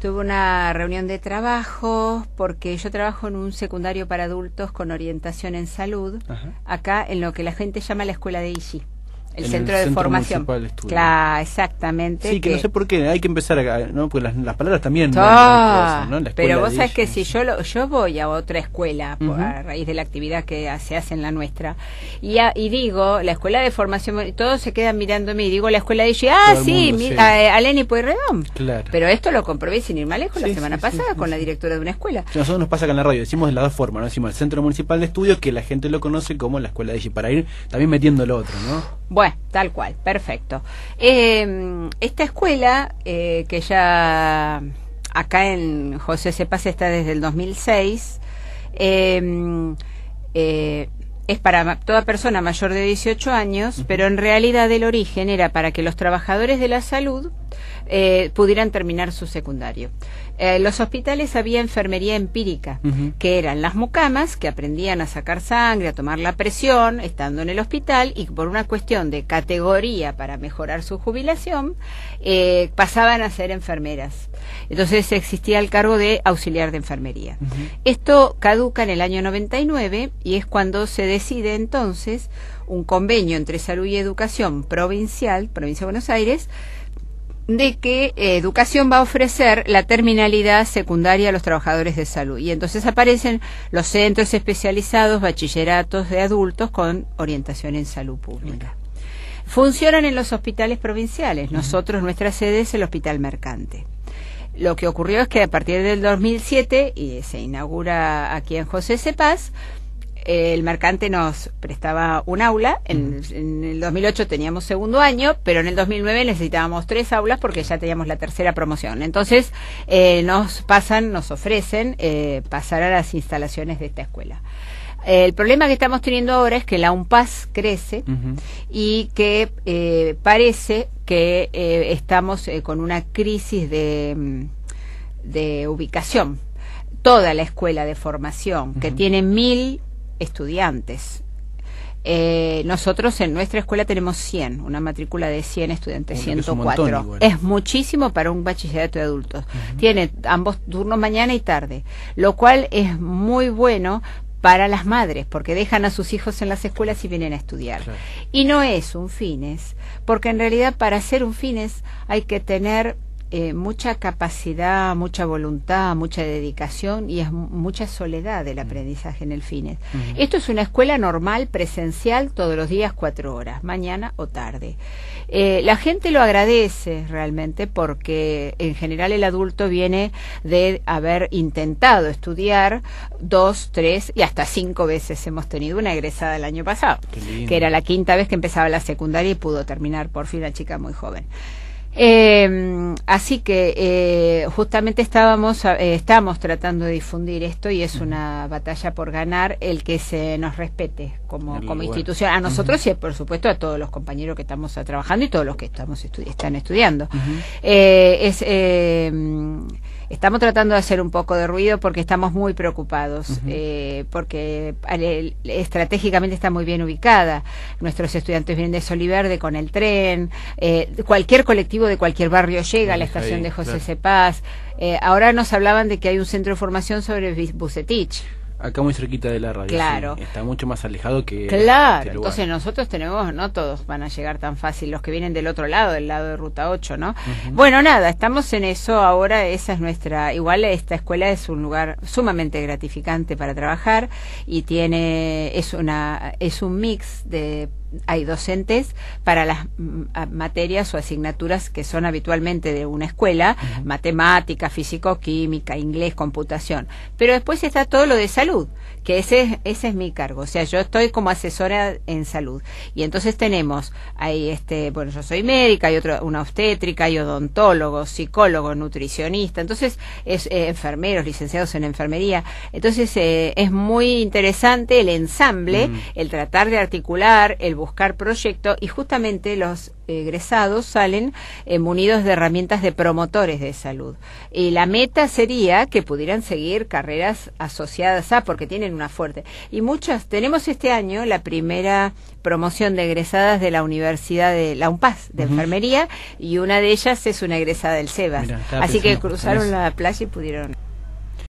Tuve una reunión de trabajo porque yo trabajo en un secundario para adultos con orientación en salud, Ajá. acá en lo que la gente llama la escuela de IGI, el En el centro de Centro formación. Municipal de Estudio. Claro, exactamente. Sí, que, no sé por qué, hay que empezar acá, ¿no? Porque las, las palabras también. no cosas, ¿no? La pero vos sabés que ella. si yo lo, yo voy a otra escuela a raíz de la actividad que se hace en la nuestra y, a- y digo la escuela de formación todos se quedan mirándome y digo la escuela de ella ah Todo el sí, mundo, mi- sí. a- Aleni Pueyrredón Claro. pero esto lo comprobé sin ir más lejos la semana sí, pasada con la directora de una escuela A nosotros nos pasa acá en la radio, decimos de las dos formas, ¿no? Decimos el Centro Municipal de Estudio, que la gente lo conoce como la escuela de allí, para ir también metiendo lo otro, ¿no? Bueno, tal cual, perfecto. Eh, esta escuela, eh, que ya acá en José Cepaz está desde el 2006, eh, eh, es para toda persona mayor de 18 años, pero en realidad el origen era para que los trabajadores de la salud eh, pudieran terminar su secundario. Eh, los hospitales había enfermería empírica, que eran las mucamas, que aprendían a sacar sangre, a tomar la presión, estando en el hospital, y por una cuestión de categoría para mejorar su jubilación, eh, pasaban a ser enfermeras. Entonces existía el cargo de auxiliar de enfermería. Esto caduca en el año 99 y es cuando se decide entonces un convenio entre salud y educación provincial, provincia de Buenos Aires, de que eh, educación va a ofrecer la terminalidad secundaria a los trabajadores de salud. Y entonces aparecen los centros especializados, bachilleratos de adultos con orientación en salud pública. Funcionan en los hospitales provinciales. Nosotros, nuestra sede es el Hospital Mercante. Lo que ocurrió es que a partir del 2007, y se inaugura aquí en José Cepaz, eh, el mercante nos prestaba un aula. En, en el 2008 teníamos segundo año, pero en el 2009 necesitábamos tres aulas porque ya teníamos la tercera promoción. Entonces eh, nos pasan, nos ofrecen eh, pasar a las instalaciones de esta escuela. Eh, el problema que estamos teniendo ahora es que la UNPAS crece y que eh, parece que eh, estamos eh, con una crisis de, mm, de ubicación. Toda la escuela de formación, que tiene mil estudiantes. Eh, nosotros en nuestra escuela tenemos 100, una matrícula de 100 estudiantes, Bueno, que es un 104. montón igual. Es muchísimo para un bachillerato de adultos. Tiene ambos turnos mañana y tarde, lo cual es muy bueno para las madres, porque dejan a sus hijos en las escuelas y vienen a estudiar. Claro. Y no es un fines, porque en realidad para ser un fines hay que tener eh, mucha capacidad, mucha voluntad, mucha dedicación y es mu- mucha soledad del aprendizaje en el fines. Ujú. Esto es una escuela normal, presencial, todos los días, cuatro horas, mañana o tarde. Eh, la gente lo agradece realmente porque en general el adulto viene de haber intentado estudiar dos, tres y hasta cinco veces. Hemos tenido una egresada el año pasado, que era la quinta vez que empezaba la secundaria y pudo terminar por fin una chica muy joven. Eh, así que eh, justamente estábamos eh, estamos tratando de difundir esto y es una batalla por ganar el que se nos respete como, como institución. A nosotros y por supuesto a todos los compañeros que estamos trabajando y todos los que estamos estu- están estudiando. Eh, es eh, mm, estamos tratando de hacer un poco de ruido porque estamos muy preocupados eh, porque estratégicamente está muy bien ubicada. Nuestros estudiantes vienen de Soliverde con el tren eh, cualquier colectivo de cualquier barrio llega a la estación de José. Cepaz. Eh, ahora nos hablaban de que hay un centro de formación sobre Bucetich Acá muy cerquita de la radio. Claro. sí. Está mucho más alejado que. Claro, este lugar. entonces nosotros tenemos, no todos van a llegar tan fácil, los que vienen del otro lado, del lado de Ruta 8, ¿no? Bueno, nada, estamos en eso ahora, esa es nuestra, igual esta escuela es un lugar sumamente gratificante para trabajar y tiene, es una, es un mix de hay docentes para las mm, materias o asignaturas que son habitualmente de una escuela, matemática, físico, química, inglés, computación. Pero después está todo lo de salud, que ese, es- ese es mi cargo. O sea, yo estoy como asesora en salud. Y entonces tenemos, ahí este, bueno, yo soy médica, hay otro, una obstétrica, hay odontólogos, psicólogos, nutricionista, entonces es eh, enfermeros, licenciados en enfermería. Entonces eh, es muy interesante el ensamble, Mm. el tratar de articular, el buscar proyectos y justamente los egresados salen eh, munidos de herramientas de promotores de salud. Y la meta sería que pudieran seguir carreras asociadas a, porque tienen una fuerte. Y muchas, tenemos este año la primera promoción de egresadas de la Universidad de la UNPAS de Enfermería y una de ellas es una egresada del SEBAS. Así que cruzaron la playa y pudieron